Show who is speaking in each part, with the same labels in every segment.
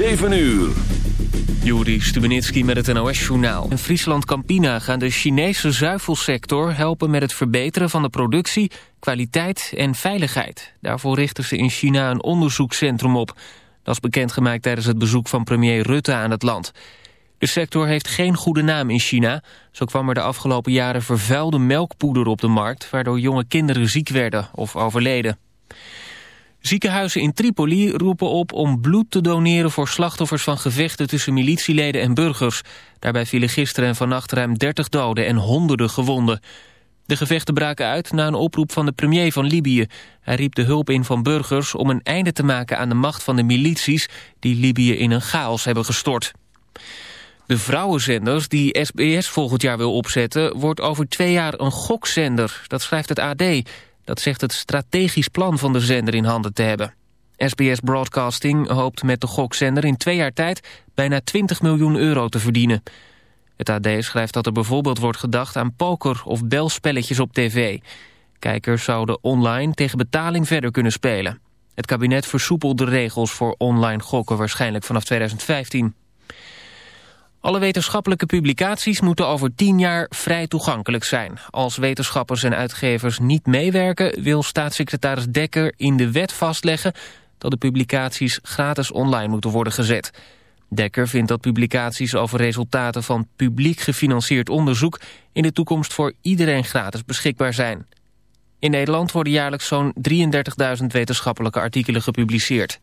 Speaker 1: 7 uur.
Speaker 2: Juri Stubenitski met het NOS-journaal. In Friesland Campina gaan de Chinese zuivelsector helpen met het verbeteren van de productie, kwaliteit en veiligheid. Daarvoor richten ze in China een onderzoekscentrum op. Dat is bekendgemaakt tijdens het bezoek van premier Rutte aan het land. De sector heeft geen goede naam in China. Zo kwam er de afgelopen jaren vervuilde melkpoeder op de markt... waardoor jonge kinderen ziek werden of overleden. Ziekenhuizen in Tripoli roepen op om bloed te doneren voor slachtoffers van gevechten tussen militieleden en burgers. Daarbij vielen gisteren en vannacht ruim 30 doden en honderden gewonden. De gevechten braken uit na een oproep van de premier van Libië. Hij riep de hulp in van burgers om een einde te maken aan de macht van de milities die Libië in een chaos hebben gestort. De vrouwenzenders die SBS volgend jaar wil opzetten wordt over twee jaar een gokzender. Dat schrijft het AD. Dat zegt het strategisch plan van de zender in handen te hebben. SBS Broadcasting hoopt met de gokzender in twee jaar tijd bijna 20 miljoen euro te verdienen. Het AD schrijft dat er bijvoorbeeld wordt gedacht aan poker of belspelletjes op tv. Kijkers zouden online tegen betaling verder kunnen spelen. Het kabinet versoepelt de regels voor online gokken waarschijnlijk vanaf 2015. Alle wetenschappelijke publicaties moeten over tien jaar vrij toegankelijk zijn. Als wetenschappers en uitgevers niet meewerken... wil staatssecretaris Dekker in de wet vastleggen... dat de publicaties gratis online moeten worden gezet. Dekker vindt dat publicaties over resultaten van publiek gefinancierd onderzoek... in de toekomst voor iedereen gratis beschikbaar zijn. In Nederland worden jaarlijks zo'n 33.000 wetenschappelijke artikelen gepubliceerd.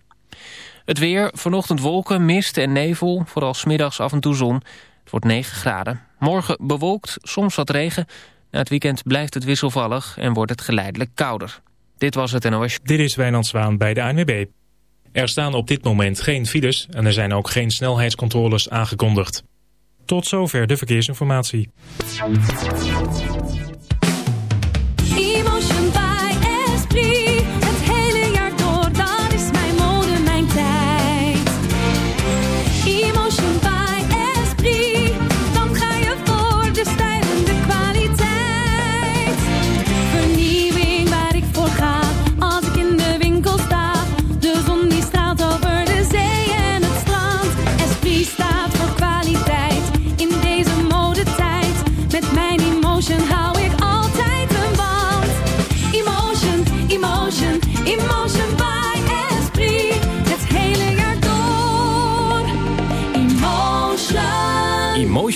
Speaker 2: Het weer, vanochtend wolken, mist en nevel, vooral smiddags af en toe zon. Het wordt 9 graden. Morgen bewolkt, soms wat regen. Na het weekend blijft het wisselvallig en wordt het geleidelijk kouder. Dit was het NOS.
Speaker 3: Dit is Wijnand Zwaan bij de ANWB. Er staan op dit moment geen files en er zijn ook geen snelheidscontroles aangekondigd. Tot zover de verkeersinformatie.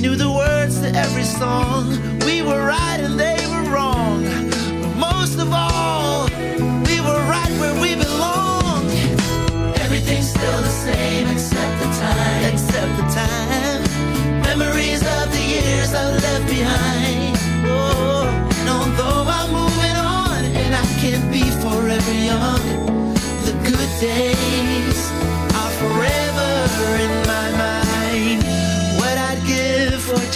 Speaker 4: Knew the words to every song, we were right and they were wrong. But most of all, we were right where we belong. Everything's still the same except the time. Except the time. Memories of the years I left behind. Oh, and although I'm moving on and I can't be forever young, the good days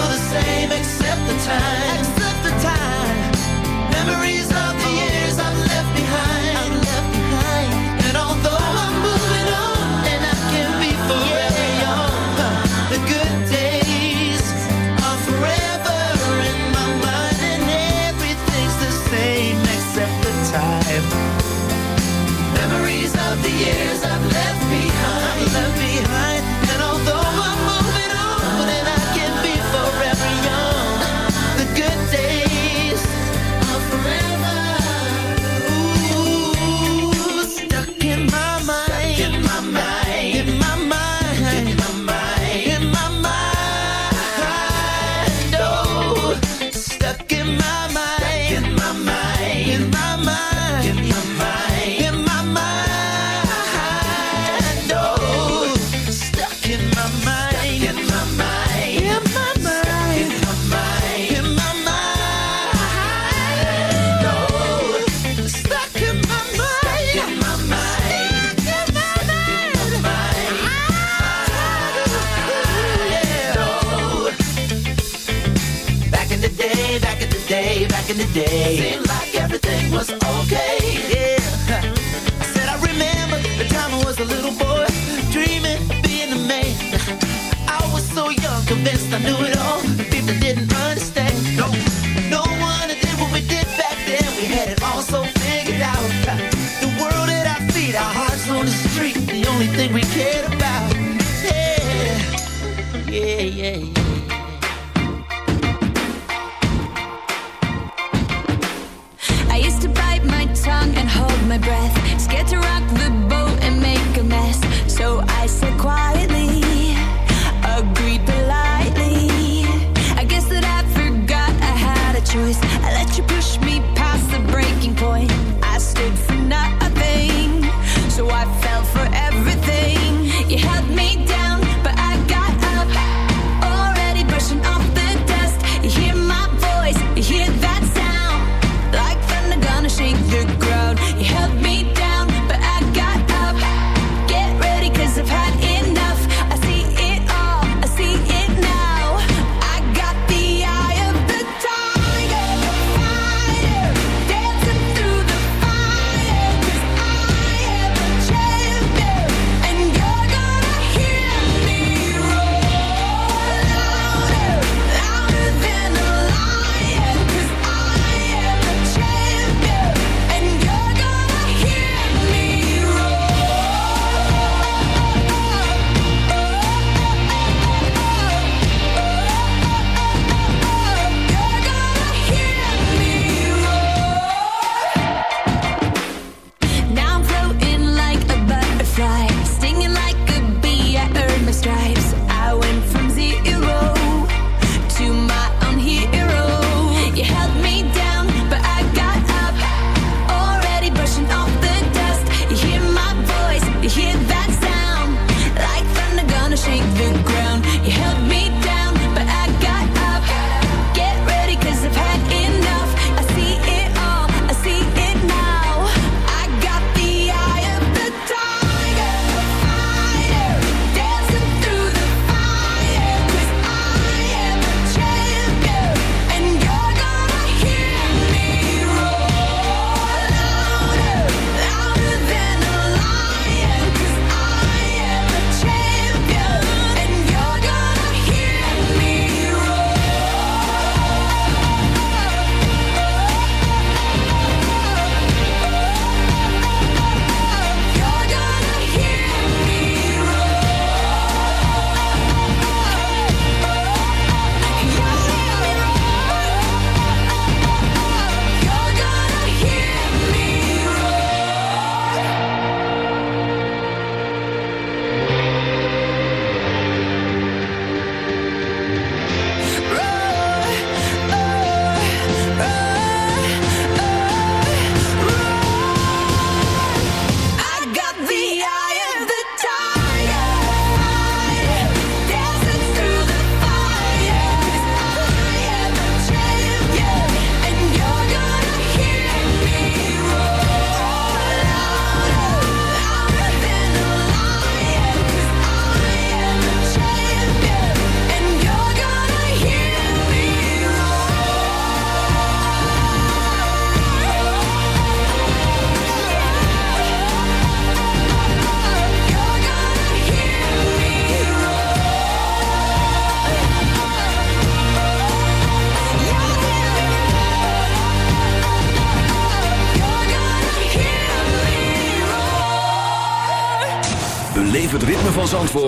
Speaker 4: The same except the time. Except the time. Memories of the oh. years I've left behind. I've left behind. And although I'm moving on and I can be forever young, the good days are forever in my mind and everything's the same except the time. Memories of the years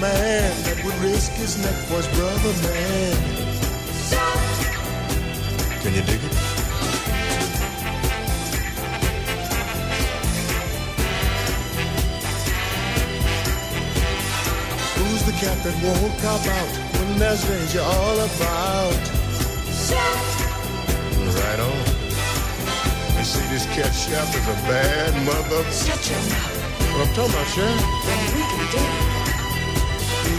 Speaker 5: man that would risk his neck for his brother, man? Can you dig it? Who's the cat that won't cop out when there's danger all about? Right on. You see, this cat chef is a bad mother. Shut your mouth. What I'm talking about, Chef? Then we can date.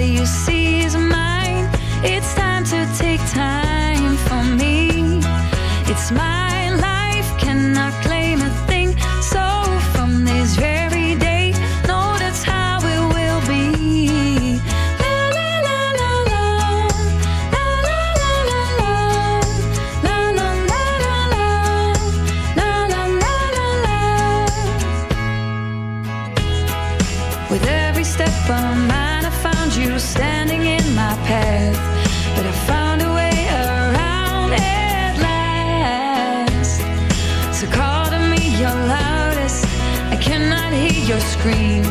Speaker 6: body you see is mine. It's time to take time for me. It's my life, cannot. scream.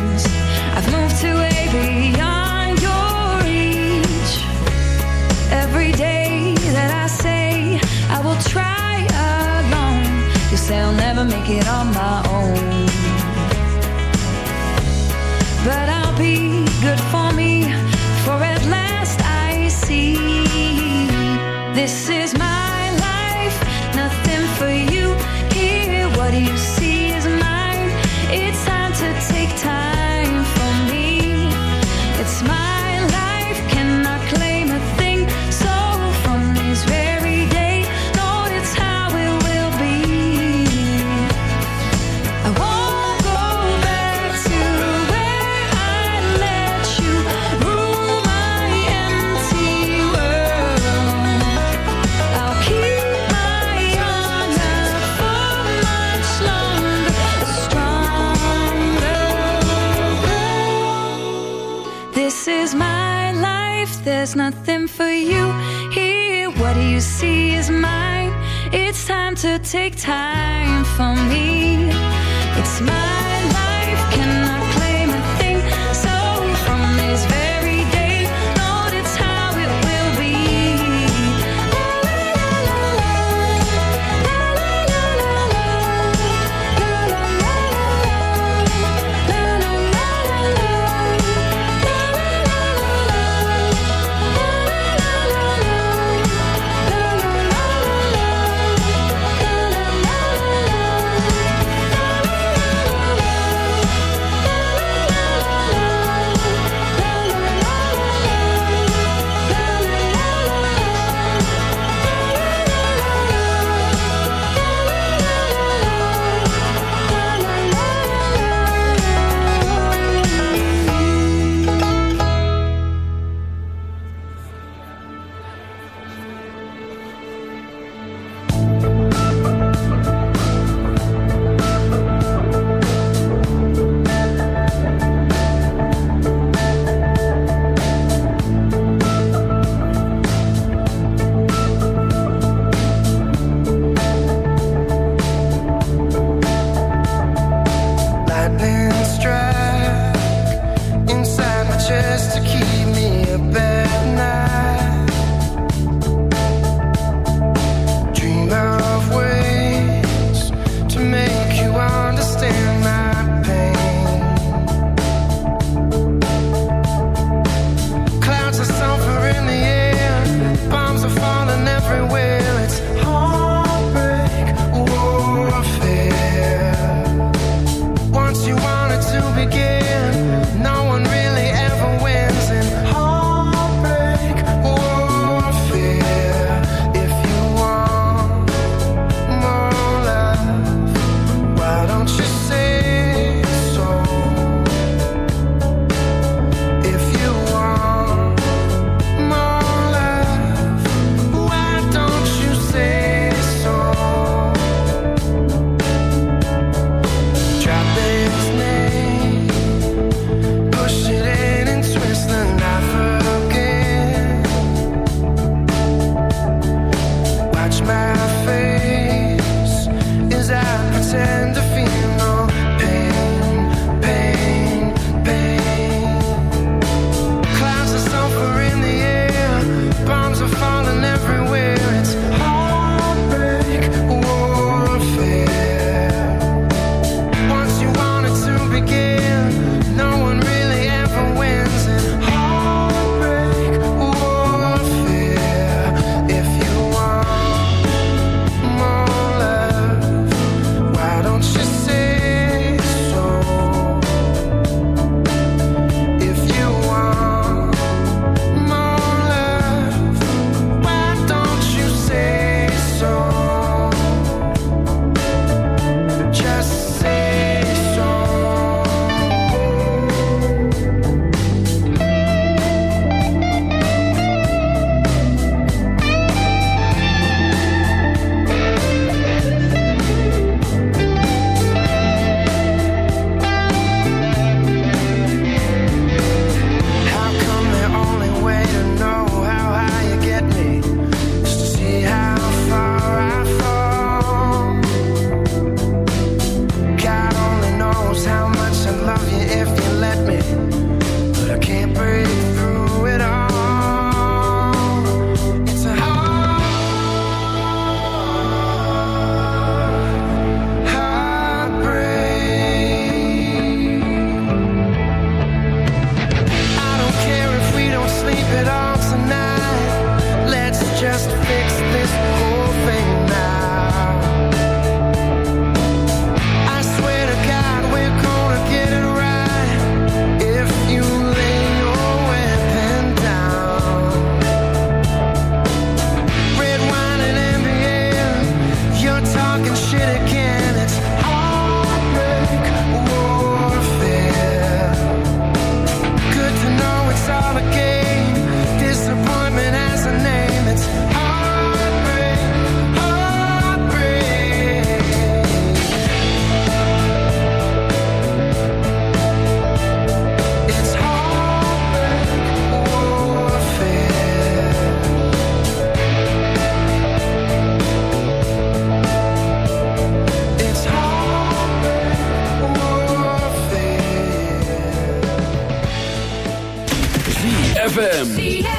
Speaker 1: ZFM.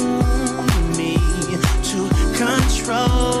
Speaker 4: control.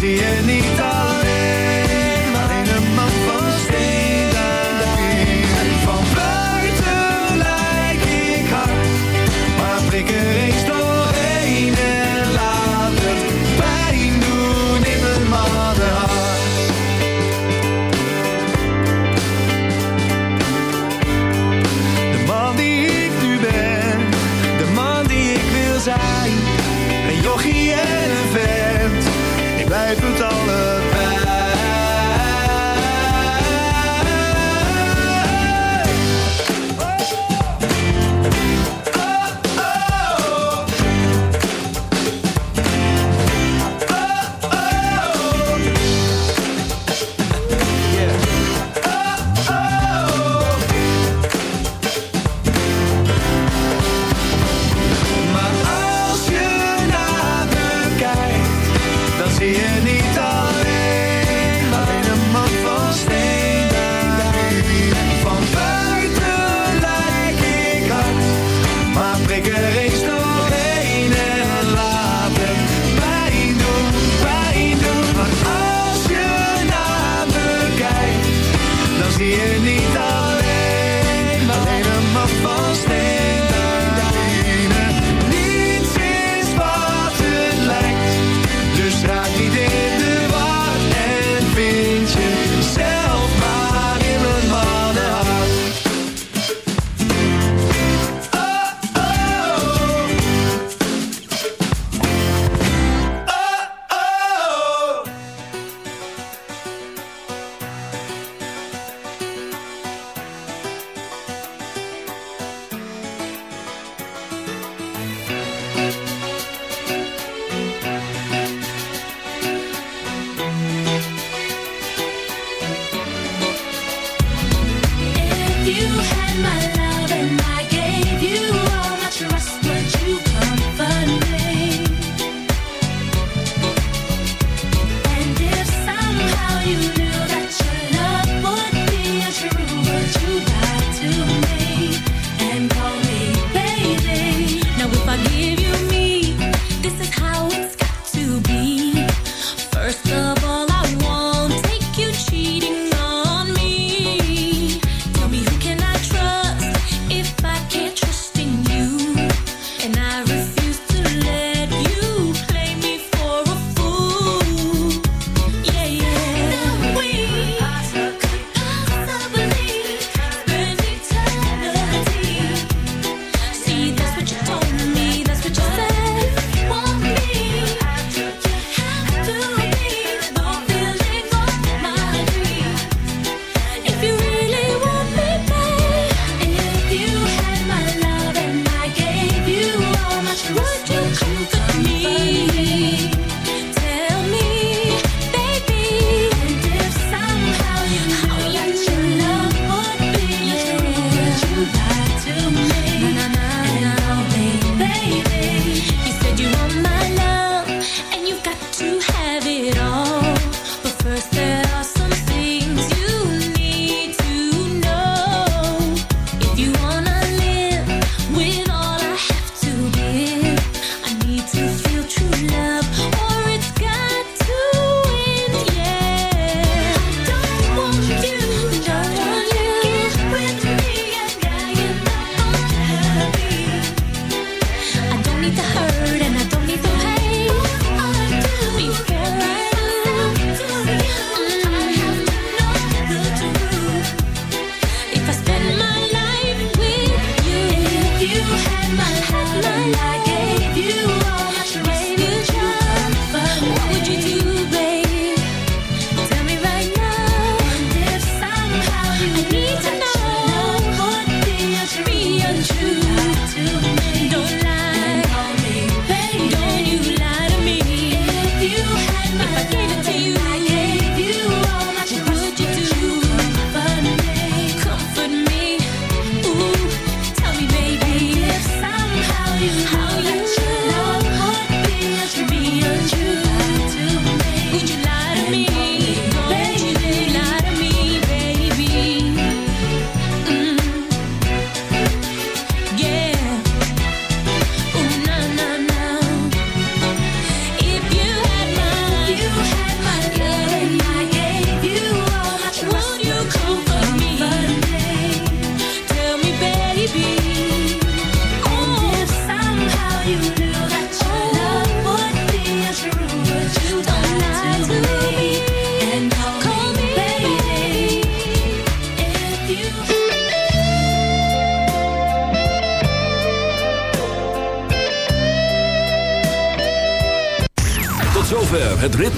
Speaker 7: zie je niet alleen.